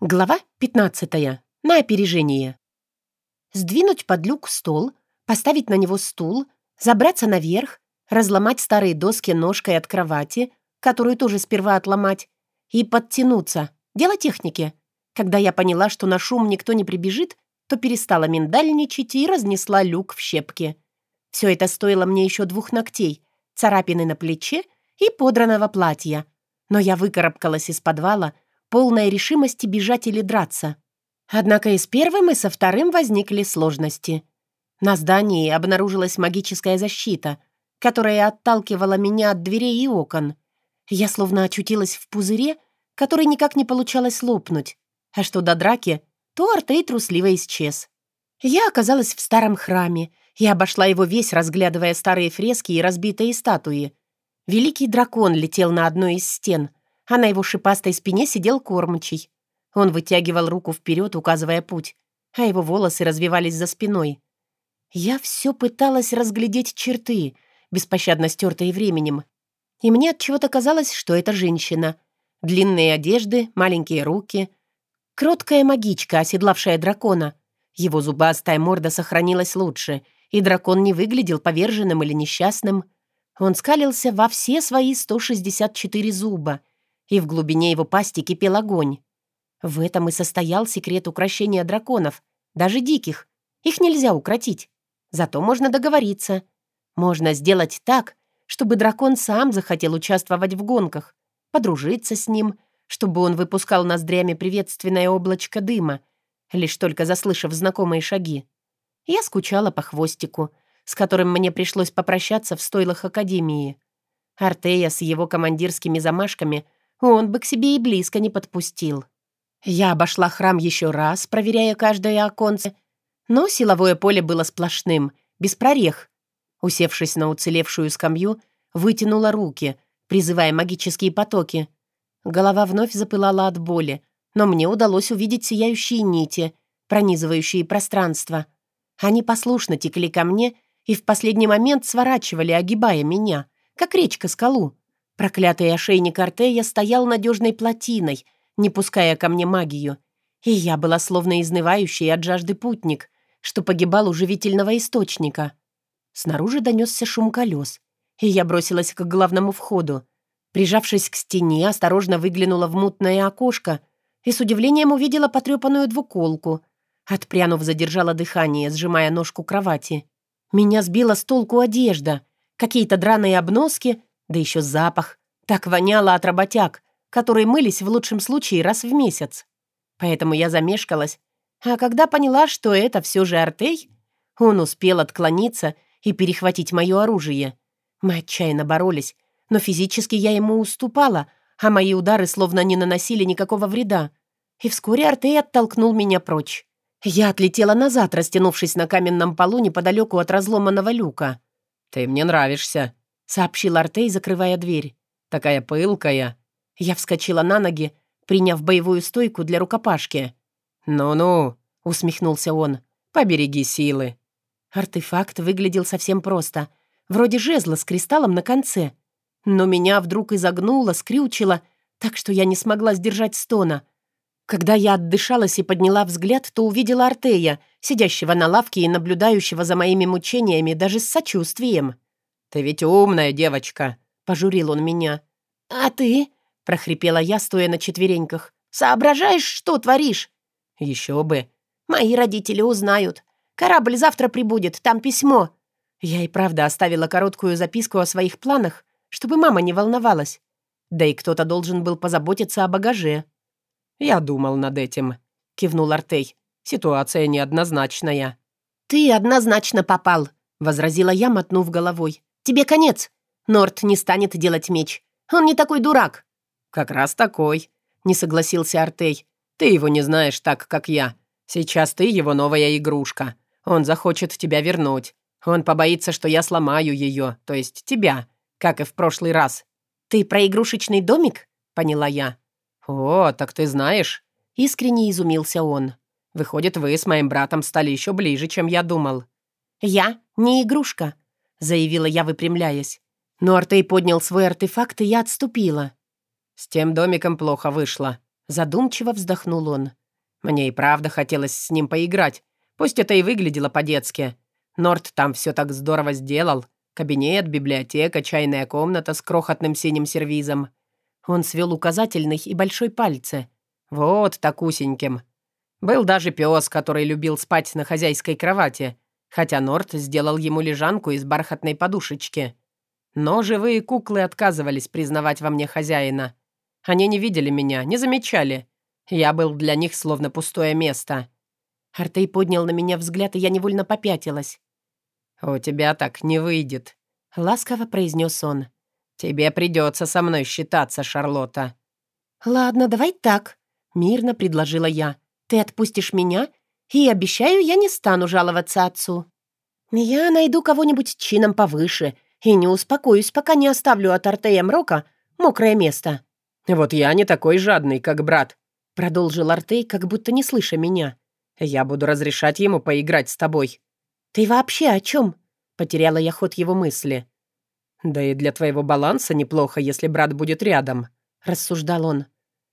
Глава 15. На опережение. Сдвинуть под люк стол, поставить на него стул, забраться наверх, разломать старые доски ножкой от кровати, которую тоже сперва отломать, и подтянуться. Дело техники. Когда я поняла, что на шум никто не прибежит, то перестала миндальничать и разнесла люк в щепки. Все это стоило мне еще двух ногтей, царапины на плече и подранного платья. Но я выкарабкалась из подвала — полная решимости бежать или драться. Однако и с первым, и со вторым возникли сложности. На здании обнаружилась магическая защита, которая отталкивала меня от дверей и окон. Я словно очутилась в пузыре, который никак не получалось лопнуть. А что до драки, то Артей трусливо исчез. Я оказалась в старом храме и обошла его весь, разглядывая старые фрески и разбитые статуи. Великий дракон летел на одной из стен, а на его шипастой спине сидел кормчий. Он вытягивал руку вперед, указывая путь, а его волосы развивались за спиной. Я все пыталась разглядеть черты, беспощадно стертые временем. И мне от чего то казалось, что это женщина. Длинные одежды, маленькие руки. Кроткая магичка, оседлавшая дракона. Его зубастая морда сохранилась лучше, и дракон не выглядел поверженным или несчастным. Он скалился во все свои 164 зуба — и в глубине его пасти кипел огонь. В этом и состоял секрет укрощения драконов, даже диких. Их нельзя укротить. Зато можно договориться. Можно сделать так, чтобы дракон сам захотел участвовать в гонках, подружиться с ним, чтобы он выпускал ноздрями приветственное облачко дыма, лишь только заслышав знакомые шаги. Я скучала по хвостику, с которым мне пришлось попрощаться в стойлах Академии. Артея с его командирскими замашками он бы к себе и близко не подпустил. Я обошла храм еще раз, проверяя каждое оконце, но силовое поле было сплошным, без прорех. Усевшись на уцелевшую скамью, вытянула руки, призывая магические потоки. Голова вновь запылала от боли, но мне удалось увидеть сияющие нити, пронизывающие пространство. Они послушно текли ко мне и в последний момент сворачивали, огибая меня, как речка скалу. Проклятый ошейник Артея стоял надежной плотиной, не пуская ко мне магию. И я была словно изнывающий от жажды путник, что погибал у живительного источника. Снаружи донесся шум колес, и я бросилась к главному входу. Прижавшись к стене, осторожно выглянула в мутное окошко и с удивлением увидела потрепанную двуколку. Отпрянув, задержала дыхание, сжимая ножку кровати. Меня сбила с толку одежда, какие-то драные обноски да еще запах. Так воняло от работяг, которые мылись в лучшем случае раз в месяц. Поэтому я замешкалась. А когда поняла, что это все же Артей, он успел отклониться и перехватить мое оружие. Мы отчаянно боролись, но физически я ему уступала, а мои удары словно не наносили никакого вреда. И вскоре Артей оттолкнул меня прочь. Я отлетела назад, растянувшись на каменном полу неподалеку от разломанного люка. «Ты мне нравишься», — сообщил Артей, закрывая дверь. «Такая пылкая». Я вскочила на ноги, приняв боевую стойку для рукопашки. «Ну-ну», — усмехнулся он, — «побереги силы». Артефакт выглядел совсем просто, вроде жезла с кристаллом на конце. Но меня вдруг изогнуло, скрючило, так что я не смогла сдержать стона. Когда я отдышалась и подняла взгляд, то увидела Артея, сидящего на лавке и наблюдающего за моими мучениями даже с сочувствием. «Ты ведь умная девочка», — пожурил он меня. «А ты?» — прохрипела я, стоя на четвереньках. «Соображаешь, что творишь?» «Еще бы». «Мои родители узнают. Корабль завтра прибудет, там письмо». Я и правда оставила короткую записку о своих планах, чтобы мама не волновалась. Да и кто-то должен был позаботиться о багаже. «Я думал над этим», — кивнул Артей. «Ситуация неоднозначная». «Ты однозначно попал», — возразила я, мотнув головой. Тебе конец. Норт не станет делать меч. Он не такой дурак». «Как раз такой», — не согласился Артей. «Ты его не знаешь так, как я. Сейчас ты его новая игрушка. Он захочет тебя вернуть. Он побоится, что я сломаю ее, то есть тебя, как и в прошлый раз». «Ты про игрушечный домик?» — поняла я. «О, так ты знаешь?» — искренне изумился он. «Выходит, вы с моим братом стали еще ближе, чем я думал». «Я не игрушка», — заявила я, выпрямляясь. Но Артей поднял свой артефакт, и я отступила. «С тем домиком плохо вышло», — Задумчиво вздохнул он. Мне и правда хотелось с ним поиграть. Пусть это и выглядело по-детски. Норт там все так здорово сделал. Кабинет, библиотека, чайная комната с крохотным синим сервизом. Он свел указательный и большой пальцы. Вот такусеньким. Был даже пес, который любил спать на хозяйской кровати, хотя Норт сделал ему лежанку из бархатной подушечки. Но живые куклы отказывались признавать во мне хозяина. Они не видели меня, не замечали. Я был для них словно пустое место. Артей поднял на меня взгляд, и я невольно попятилась. «У тебя так не выйдет», — ласково произнес он. «Тебе придется со мной считаться, Шарлотта». «Ладно, давай так», — мирно предложила я. «Ты отпустишь меня, и, обещаю, я не стану жаловаться отцу. Я найду кого-нибудь чином повыше и не успокоюсь, пока не оставлю от Артея Мрока мокрое место». «Вот я не такой жадный, как брат», — продолжил Артей, как будто не слыша меня. «Я буду разрешать ему поиграть с тобой». «Ты вообще о чем?» — потеряла я ход его мысли. «Да и для твоего баланса неплохо, если брат будет рядом», — рассуждал он.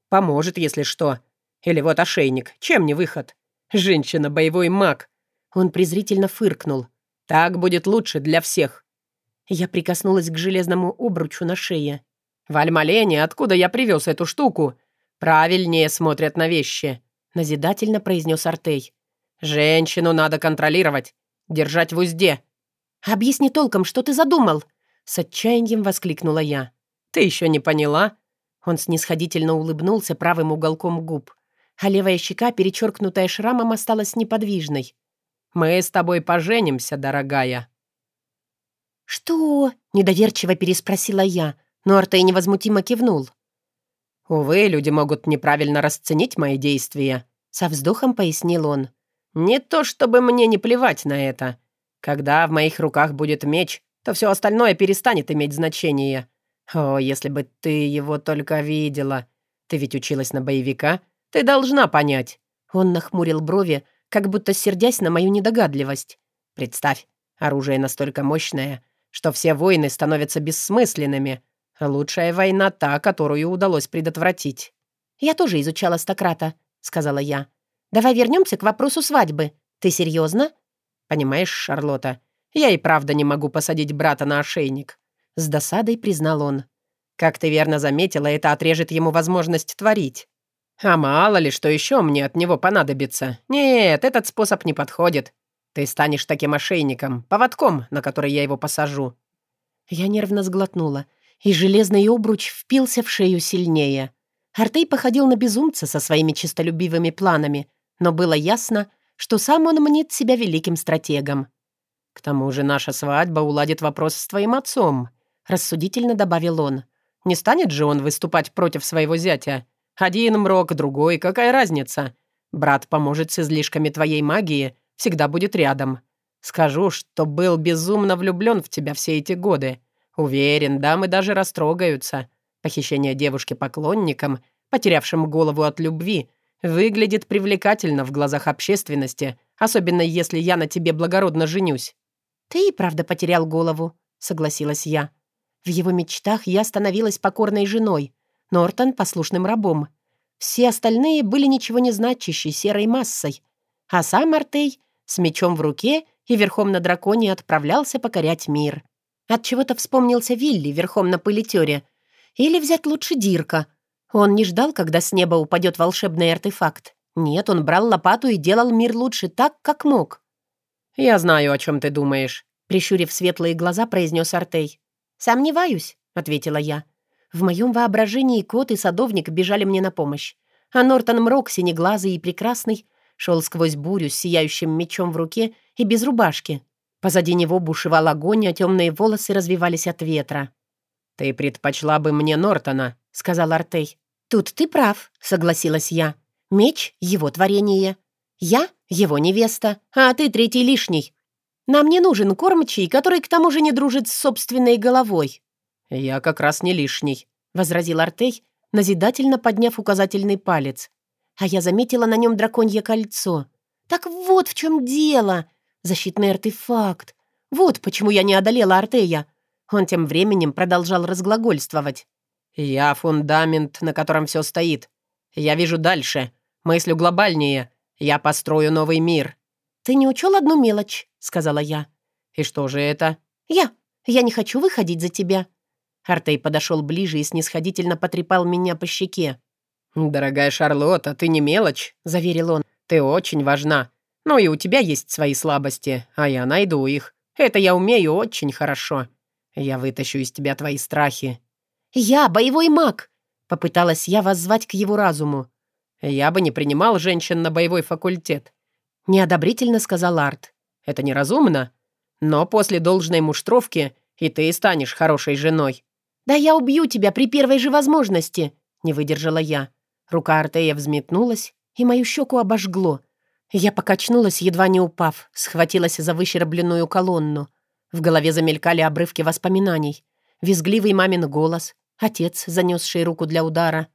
«Поможет, если что. Или вот ошейник. Чем не выход? Женщина — боевой маг». Он презрительно фыркнул. «Так будет лучше для всех». Я прикоснулась к железному обручу на шее. «В Альмалене, откуда я привез эту штуку, правильнее смотрят на вещи», — назидательно произнес Артей. «Женщину надо контролировать. Держать в узде». «Объясни толком, что ты задумал?» С отчаянием воскликнула я. «Ты еще не поняла?» Он снисходительно улыбнулся правым уголком губ, а левая щека, перечеркнутая шрамом, осталась неподвижной. «Мы с тобой поженимся, дорогая». «Что?» — недоверчиво переспросила я, но Артей невозмутимо кивнул. «Увы, люди могут неправильно расценить мои действия», — со вздохом пояснил он. Не то чтобы мне не плевать на это. Когда в моих руках будет меч, то все остальное перестанет иметь значение. О, если бы ты его только видела. Ты ведь училась на боевика. Ты должна понять. Он нахмурил брови, как будто сердясь на мою недогадливость. Представь, оружие настолько мощное, что все войны становятся бессмысленными. Лучшая война та, которую удалось предотвратить. «Я тоже изучала стократа», — сказала я. Давай вернемся к вопросу свадьбы. Ты серьезно? Понимаешь, Шарлотта, я и правда не могу посадить брата на ошейник. С досадой признал он. Как ты верно заметила, это отрежет ему возможность творить. А мало ли, что еще мне от него понадобится. Нет, этот способ не подходит. Ты станешь таким ошейником, поводком, на который я его посажу». Я нервно сглотнула, и железный обруч впился в шею сильнее. Артей походил на безумца со своими чистолюбивыми планами, но было ясно, что сам он мнит себя великим стратегом. «К тому же наша свадьба уладит вопрос с твоим отцом», — рассудительно добавил он. «Не станет же он выступать против своего зятя? Один мрок, другой, какая разница? Брат поможет с излишками твоей магии, всегда будет рядом. Скажу, что был безумно влюблен в тебя все эти годы. Уверен, дамы даже растрогаются. Похищение девушки поклонником, потерявшим голову от любви — Выглядит привлекательно в глазах общественности, особенно если я на тебе благородно женюсь». «Ты и правда потерял голову», — согласилась я. В его мечтах я становилась покорной женой, Нортон — послушным рабом. Все остальные были ничего не значащей серой массой. А сам Артей с мечом в руке и верхом на драконе отправлялся покорять мир. От чего то вспомнился Вилли верхом на пылетере. Или взять лучше Дирка, он не ждал, когда с неба упадет волшебный артефакт. Нет, он брал лопату и делал мир лучше так, как мог. «Я знаю, о чем ты думаешь», — прищурив светлые глаза, произнес Артей. «Сомневаюсь», — ответила я. В моем воображении кот и садовник бежали мне на помощь. А Нортон Мрок, синеглазый и прекрасный, шел сквозь бурю с сияющим мечом в руке и без рубашки. Позади него бушевал огонь, а темные волосы развивались от ветра. «Ты предпочла бы мне Нортона», — сказал Артей. «Тут ты прав», — согласилась я. «Меч — его творение. Я — его невеста, а ты третий лишний. Нам не нужен кормчий, который к тому же не дружит с собственной головой». «Я как раз не лишний», — возразил Артей, назидательно подняв указательный палец. А я заметила на нем драконье кольцо. «Так вот в чем дело! Защитный артефакт! Вот почему я не одолела Артея!» Он тем временем продолжал разглагольствовать. «Я фундамент, на котором все стоит. Я вижу дальше. Мыслю глобальнее. Я построю новый мир». «Ты не учел одну мелочь», — сказала я. «И что же это?» «Я. Я не хочу выходить за тебя». Артей подошел ближе и снисходительно потрепал меня по щеке. «Дорогая Шарлотта, ты не мелочь», — заверил он. «Ты очень важна. Ну и у тебя есть свои слабости, а я найду их. Это я умею очень хорошо. Я вытащу из тебя твои страхи». «Я боевой маг!» — попыталась я воззвать к его разуму. «Я бы не принимал женщин на боевой факультет», — неодобрительно сказал Арт. «Это неразумно. Но после должной муштровки и ты станешь хорошей женой». «Да я убью тебя при первой же возможности», — не выдержала я. Рука Артея взметнулась, и мою щеку обожгло. Я покачнулась, едва не упав, схватилась за выщербленную колонну. В голове замелькали обрывки воспоминаний. Визгливый мамин голос, отец, занесший руку для удара.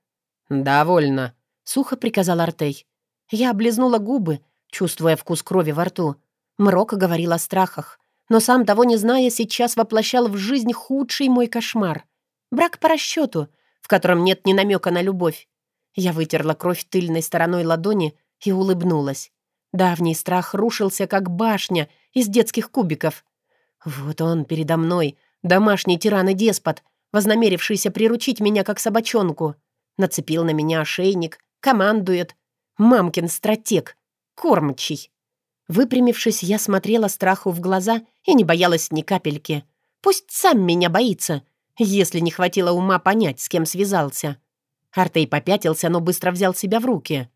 «Довольно», — сухо приказал Артей. Я облизнула губы, чувствуя вкус крови во рту. Мрок говорил о страхах, но сам того не зная, сейчас воплощал в жизнь худший мой кошмар. Брак по расчету, в котором нет ни намека на любовь. Я вытерла кровь тыльной стороной ладони и улыбнулась. Давний страх рушился, как башня из детских кубиков. Вот он передо мной, домашний тиран и деспот, вознамерившийся приручить меня как собачонку. Нацепил на меня ошейник, командует. Мамкин стратег, кормчий. Выпрямившись, я смотрела страху в глаза и не боялась ни капельки. Пусть сам меня боится, если не хватило ума понять, с кем связался. Артей попятился, но быстро взял себя в руки.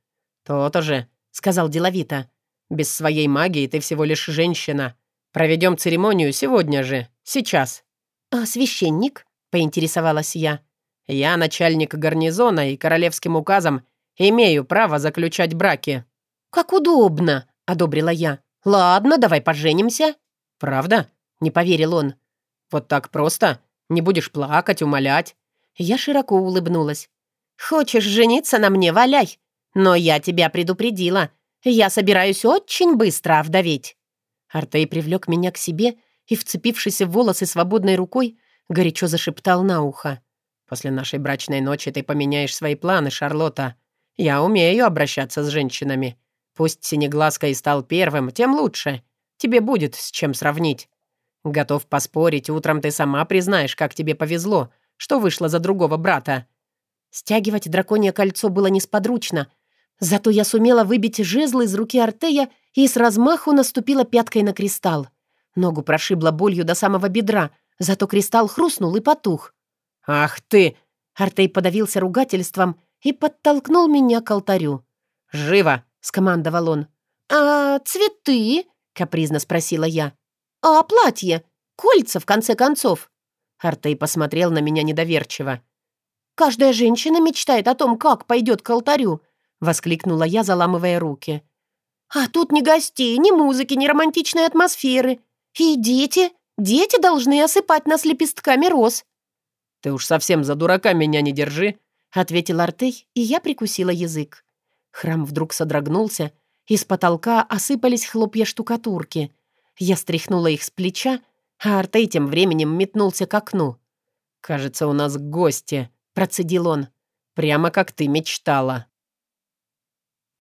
«То-то же», — сказал деловито. «Без своей магии ты всего лишь женщина. Проведем церемонию сегодня же, сейчас». «А священник?» — поинтересовалась я. «Я начальник гарнизона и королевским указом имею право заключать браки». «Как удобно!» — одобрила я. «Ладно, давай поженимся». «Правда?» — не поверил он. «Вот так просто? Не будешь плакать, умолять?» Я широко улыбнулась. «Хочешь жениться на мне, валяй. Но я тебя предупредила. Я собираюсь очень быстро овдоветь». Артей привлек меня к себе и, вцепившись в волосы свободной рукой, горячо зашептал на ухо. «После нашей брачной ночи ты поменяешь свои планы, Шарлотта. Я умею обращаться с женщинами. Пусть Синеглазка и стал первым, тем лучше. Тебе будет с чем сравнить. Готов поспорить, утром ты сама признаешь, как тебе повезло, что вышла за другого брата». Стягивать драконье кольцо было несподручно, зато я сумела выбить жезл из руки Артея и с размаху наступила пяткой на кристалл. Ногу прошибла болью до самого бедра, зато кристалл хрустнул и потух. «Ах ты!» Артей подавился ругательством и подтолкнул меня к алтарю. «Живо!» — скомандовал он. «А цветы?» — капризно спросила я. «А платье? Кольца, в конце концов?» Артей посмотрел на меня недоверчиво. «Каждая женщина мечтает о том, как пойдет к алтарю», — воскликнула я, заламывая руки. «А тут ни гостей, ни музыки, ни романтичной атмосферы. И дети, дети должны осыпать нас лепестками роз». «Ты уж совсем за дурака меня не держи», — ответил Артей, и я прикусила язык. Храм вдруг содрогнулся, из потолка осыпались хлопья штукатурки. Я стряхнула их с плеча, а Артей тем временем метнулся к окну. «Кажется, у нас гости», — процедил он. «Прямо как ты мечтала».